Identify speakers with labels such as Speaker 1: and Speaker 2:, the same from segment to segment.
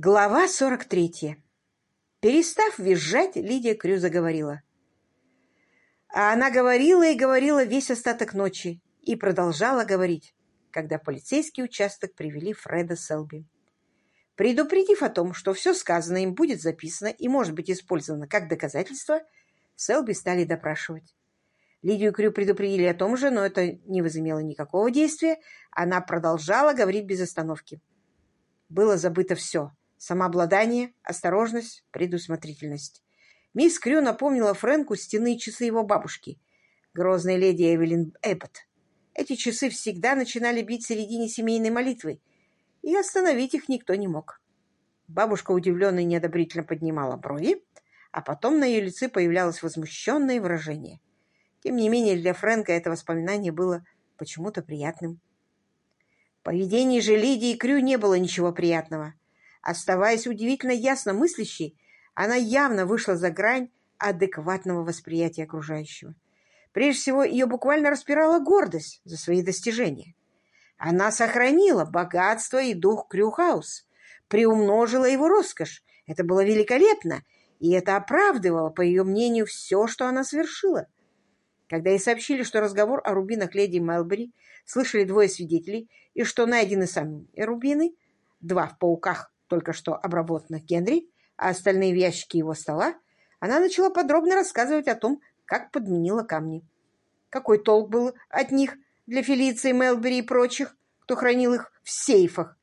Speaker 1: Глава 43. Перестав визжать, Лидия Крю заговорила. А она говорила и говорила весь остаток ночи и продолжала говорить, когда полицейский участок привели Фреда Селби. Предупредив о том, что все сказанное им будет записано и может быть использовано как доказательство, Селби стали допрашивать. Лидию Крю предупредили о том же, но это не возымело никакого действия. Она продолжала говорить без остановки. Было забыто все Самообладание, осторожность, предусмотрительность. Мисс Крю напомнила Фрэнку стенные часы его бабушки, грозной леди Эвелин Эббот. Эти часы всегда начинали бить в середине семейной молитвы, и остановить их никто не мог. Бабушка удивленно и неодобрительно поднимала брови, а потом на ее лице появлялось возмущенное выражение. Тем не менее, для Фрэнка это воспоминание было почему-то приятным. В поведении же Лидии Крю не было ничего приятного. Оставаясь удивительно ясно мыслящей, она явно вышла за грань адекватного восприятия окружающего. Прежде всего, ее буквально распирала гордость за свои достижения. Она сохранила богатство и дух Крюхаус, приумножила его роскошь. Это было великолепно, и это оправдывало, по ее мнению, все, что она совершила. Когда ей сообщили, что разговор о рубинах леди Мелбери слышали двое свидетелей, и что найдены сами рубины, два в пауках, только что обработанных Генри, а остальные в ящике его стола, она начала подробно рассказывать о том, как подменила камни. Какой толк был от них для Фелиции, Мелбери и прочих, кто хранил их в сейфах?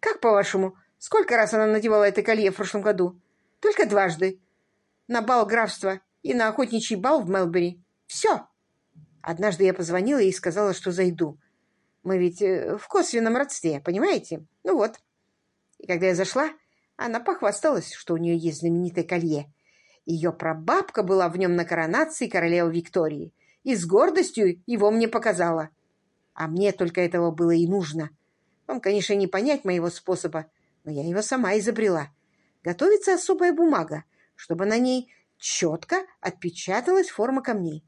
Speaker 1: Как, по-вашему, сколько раз она надевала это колье в прошлом году? Только дважды. На бал графства и на охотничий бал в Мелбери. Все. Однажды я позвонила и сказала, что зайду. Мы ведь э, в косвенном родстве, понимаете? Ну вот. И когда я зашла, она похвасталась, что у нее есть знаменитое колье. Ее прабабка была в нем на коронации королевы Виктории и с гордостью его мне показала. А мне только этого было и нужно. Вам, конечно, не понять моего способа, но я его сама изобрела. Готовится особая бумага, чтобы на ней четко отпечаталась форма камней.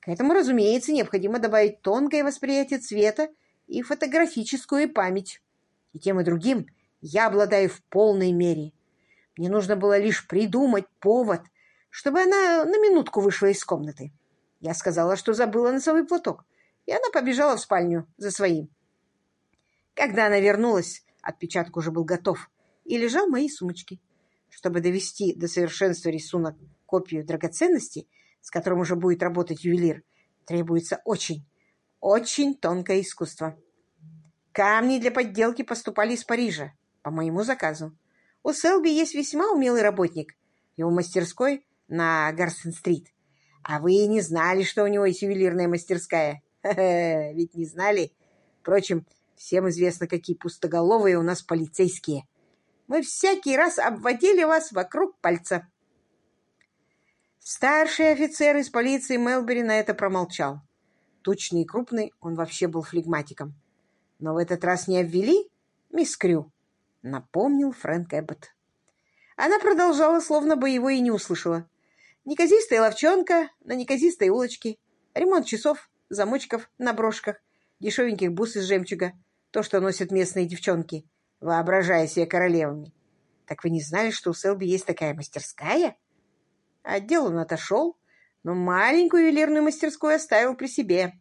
Speaker 1: К этому, разумеется, необходимо добавить тонкое восприятие цвета и фотографическую память. И тем и другим я обладаю в полной мере. Мне нужно было лишь придумать повод, чтобы она на минутку вышла из комнаты. Я сказала, что забыла носовой платок, и она побежала в спальню за своим. Когда она вернулась, отпечаток уже был готов и лежал в моей сумочке. Чтобы довести до совершенства рисунок копию драгоценности, с которым уже будет работать ювелир, требуется очень, очень тонкое искусство. Камни для подделки поступали из Парижа, по моему заказу. У Селби есть весьма умелый работник. Его мастерской на Гарстен-стрит. А вы не знали, что у него есть ювелирная мастерская. Ха -ха, ведь не знали. Впрочем, всем известно, какие пустоголовые у нас полицейские. Мы всякий раз обводили вас вокруг пальца. Старший офицер из полиции Мелбери на это промолчал. Тучный и крупный, он вообще был флегматиком. Но в этот раз не обвели мисс Крю напомнил Фрэнк Эббот. Она продолжала, словно бы его и не услышала. Неказистая ловчонка на неказистой улочке, ремонт часов, замочков на брошках, дешевеньких бус из жемчуга, то, что носят местные девчонки, воображая себя королевами. Так вы не знали, что у Селби есть такая мастерская? Отдел он отошел, но маленькую ювелирную мастерскую оставил при себе.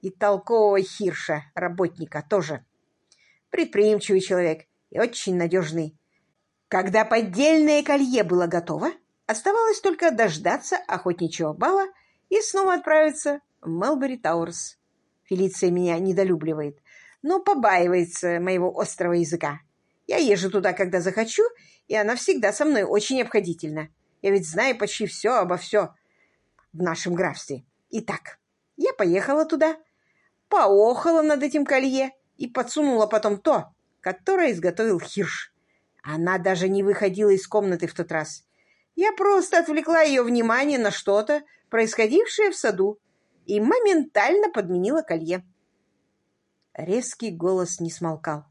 Speaker 1: И толкового хирша, работника, тоже. Предприимчивый человек, и очень надежный. Когда поддельное колье было готово, оставалось только дождаться охотничьего бала и снова отправиться в Мелбери Таурс. Фелиция меня недолюбливает, но побаивается моего острого языка. Я езжу туда, когда захочу, и она всегда со мной очень обходительна. Я ведь знаю почти все обо все в нашем графстве. Итак, я поехала туда, поохала над этим колье и подсунула потом то, которое изготовил Хирш. Она даже не выходила из комнаты в тот раз. Я просто отвлекла ее внимание на что-то, происходившее в саду, и моментально подменила колье. Резкий голос не смолкал.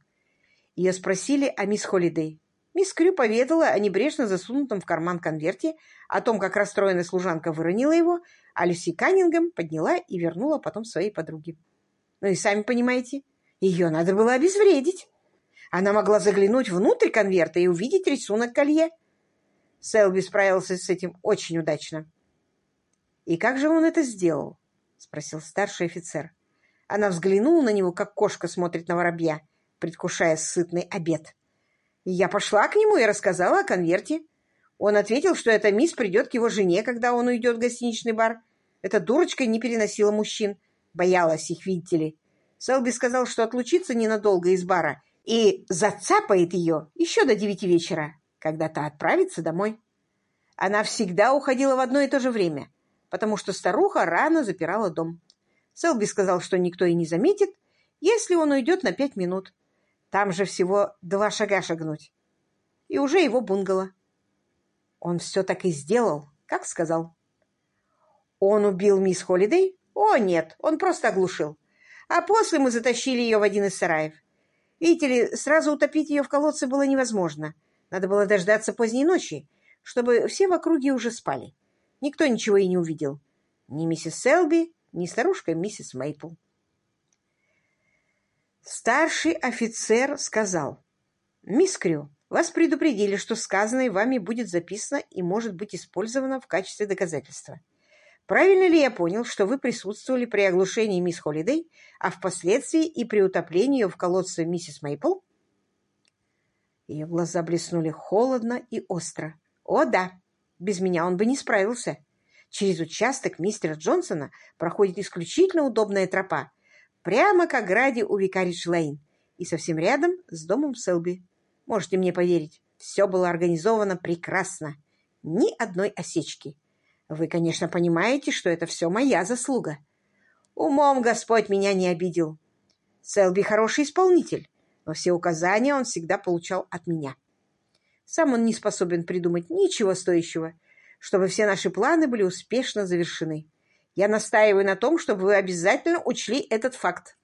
Speaker 1: Ее спросили о мисс Холидей. Мисс Крю поведала о небрежно засунутом в карман конверте, о том, как расстроенная служанка выронила его, а Люси Каннингем подняла и вернула потом своей подруге. Ну и сами понимаете, ее надо было обезвредить. Она могла заглянуть внутрь конверта и увидеть рисунок колье. Селби справился с этим очень удачно. «И как же он это сделал?» — спросил старший офицер. Она взглянула на него, как кошка смотрит на воробья, предвкушая сытный обед. Я пошла к нему и рассказала о конверте. Он ответил, что эта мисс придет к его жене, когда он уйдет в гостиничный бар. Эта дурочка не переносила мужчин. Боялась их, видите ли. Селби сказал, что отлучится ненадолго из бара и зацапает ее еще до девяти вечера, когда та отправится домой. Она всегда уходила в одно и то же время, потому что старуха рано запирала дом. Селби сказал, что никто и не заметит, если он уйдет на пять минут. Там же всего два шага шагнуть. И уже его бунгало. Он все так и сделал, как сказал. Он убил мисс Холидей? О, нет, он просто оглушил. А после мы затащили ее в один из сараев. Видите ли, сразу утопить ее в колодце было невозможно. Надо было дождаться поздней ночи, чтобы все в округе уже спали. Никто ничего и не увидел. Ни миссис Селби, ни старушка миссис Мейпл. Старший офицер сказал, «Мисс Крю, вас предупредили, что сказанное вами будет записано и может быть использовано в качестве доказательства. Правильно ли я понял, что вы присутствовали при оглушении мисс Холидей, а впоследствии и при утоплении ее в колодце миссис Мейпл?» Ее глаза блеснули холодно и остро. «О, да! Без меня он бы не справился. Через участок мистера Джонсона проходит исключительно удобная тропа, прямо к ограде у Викаридж-Лейн и совсем рядом с домом Селби. Можете мне поверить, все было организовано прекрасно. Ни одной осечки. Вы, конечно, понимаете, что это все моя заслуга. Умом Господь меня не обидел. Селби хороший исполнитель, но все указания он всегда получал от меня. Сам он не способен придумать ничего стоящего, чтобы все наши планы были успешно завершены. Я настаиваю на том, чтобы вы обязательно учли этот факт.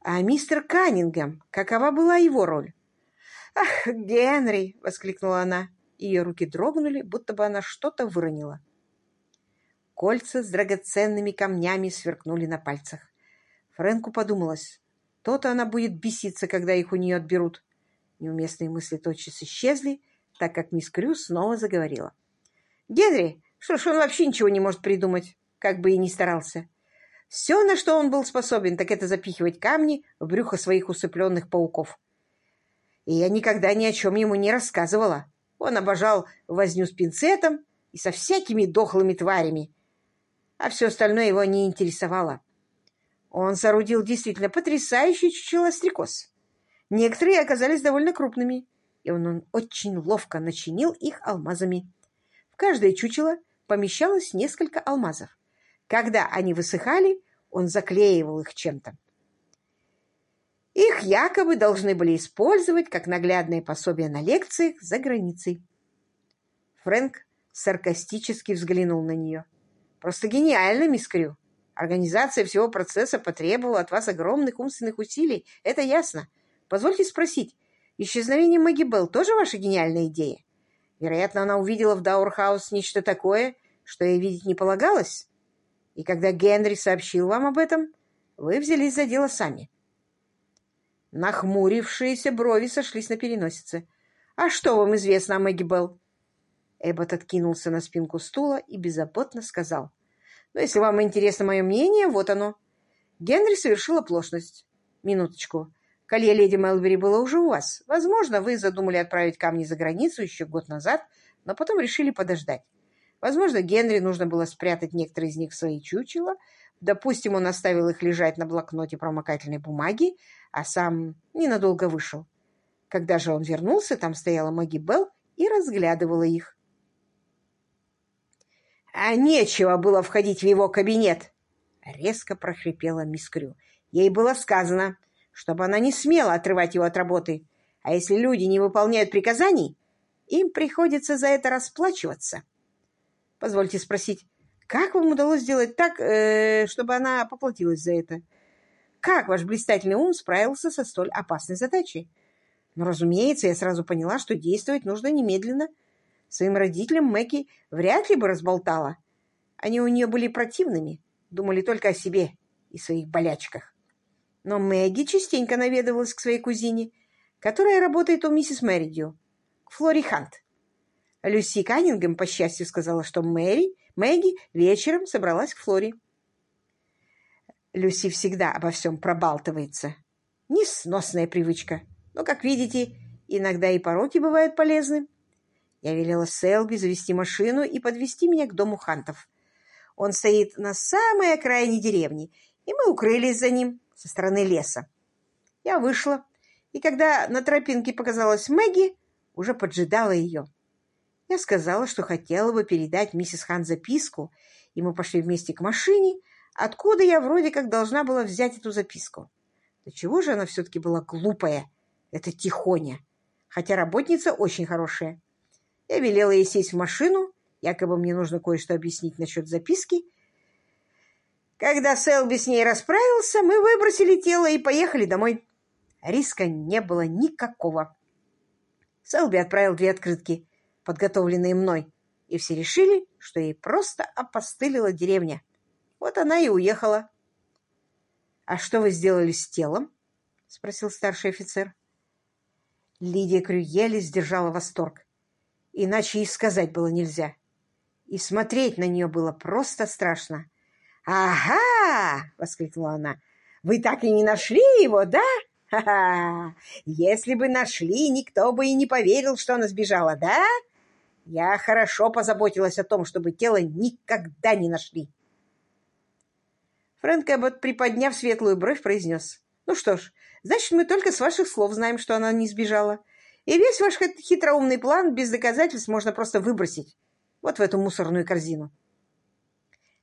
Speaker 1: А мистер Каннингем, какова была его роль? «Ах, Генри!» — воскликнула она. Ее руки дрогнули, будто бы она что-то выронила. Кольца с драгоценными камнями сверкнули на пальцах. Фрэнку подумалось, то-то она будет беситься, когда их у нее отберут. Неуместные мысли тотчас исчезли, так как мисс Крю снова заговорила. «Генри, что ж, он вообще ничего не может придумать, как бы и ни старался. Все, на что он был способен, так это запихивать камни в брюхо своих усыпленных пауков. И я никогда ни о чем ему не рассказывала. Он обожал возню с пинцетом и со всякими дохлыми тварями, а все остальное его не интересовало. Он соорудил действительно потрясающий чучело-стрекоз. Некоторые оказались довольно крупными, и он, он очень ловко начинил их алмазами. В каждое чучело помещалось несколько алмазов. Когда они высыхали, он заклеивал их чем-то. Их якобы должны были использовать как наглядное пособие на лекциях за границей. Фрэнк саркастически взглянул на нее. «Просто гениально, мисс Крю. Организация всего процесса потребовала от вас огромных умственных усилий, это ясно. Позвольте спросить, исчезновение Мэгги Белл тоже ваша гениальная идея? Вероятно, она увидела в Даурхаус нечто такое, что ей видеть не полагалось. И когда Генри сообщил вам об этом, вы взялись за дело сами. Нахмурившиеся брови сошлись на переносице. «А что вам известно о Мэгги Белл?» Эббот откинулся на спинку стула и беззаботно сказал. «Ну, если вам интересно мое мнение, вот оно. Генри совершил оплошность. Минуточку. Колье леди Мелбери было уже у вас. Возможно, вы задумали отправить камни за границу еще год назад, но потом решили подождать. Возможно, Генри нужно было спрятать некоторые из них в свои чучела. Допустим, он оставил их лежать на блокноте промокательной бумаги, а сам ненадолго вышел. Когда же он вернулся, там стояла Маги Белл и разглядывала их. «А нечего было входить в его кабинет!» — резко прохрипела мисс Крю. Ей было сказано, чтобы она не смела отрывать его от работы, а если люди не выполняют приказаний, им приходится за это расплачиваться. Позвольте спросить, как вам удалось сделать так, э, чтобы она поплатилась за это? Как ваш блистательный ум справился со столь опасной задачей? Но, разумеется, я сразу поняла, что действовать нужно немедленно. Своим родителям Мэки вряд ли бы разболтала. Они у нее были противными, думали только о себе и своих болячках. Но Мэгги частенько наведывалась к своей кузине, которая работает у миссис Мэридью, к Флори Хант. Люси Каннингем, по счастью, сказала, что Мэри, Мэгги вечером собралась к Флори. Люси всегда обо всем пробалтывается. Несносная привычка. Но, как видите, иногда и пороки бывают полезны. Я велела Селби завести машину и подвести меня к дому Хантов. Он стоит на самой окраине деревни, и мы укрылись за ним со стороны леса. Я вышла, и когда на тропинке показалась Мэгги, уже поджидала ее. Я сказала, что хотела бы передать миссис Хан записку, и мы пошли вместе к машине, откуда я вроде как должна была взять эту записку. Да чего же она все-таки была глупая, эта тихоня, хотя работница очень хорошая. Я велела ей сесть в машину, якобы мне нужно кое-что объяснить насчет записки. Когда Селби с ней расправился, мы выбросили тело и поехали домой. Риска не было никакого. Селби отправил две открытки, подготовленные мной, и все решили, что ей просто опостылила деревня. Вот она и уехала. — А что вы сделали с телом? — спросил старший офицер. Лидия Крюели сдержала восторг. Иначе и сказать было нельзя. И смотреть на нее было просто страшно. «Ага!» — воскликнула она. «Вы так и не нашли его, да? Ха-ха! Если бы нашли, никто бы и не поверил, что она сбежала, да? Я хорошо позаботилась о том, чтобы тело никогда не нашли». Фрэнк Эббот, приподняв светлую бровь, произнес. «Ну что ж, значит, мы только с ваших слов знаем, что она не сбежала. И весь ваш хитроумный план без доказательств можно просто выбросить вот в эту мусорную корзину.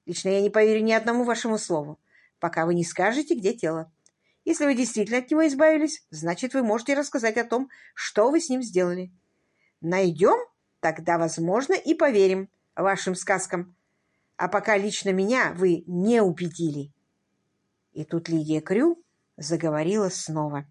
Speaker 1: Лично я не поверю ни одному вашему слову, пока вы не скажете, где тело. Если вы действительно от него избавились, значит, вы можете рассказать о том, что вы с ним сделали. Найдем? Тогда, возможно, и поверим вашим сказкам а пока лично меня вы не убедили. И тут Лидия Крю заговорила снова.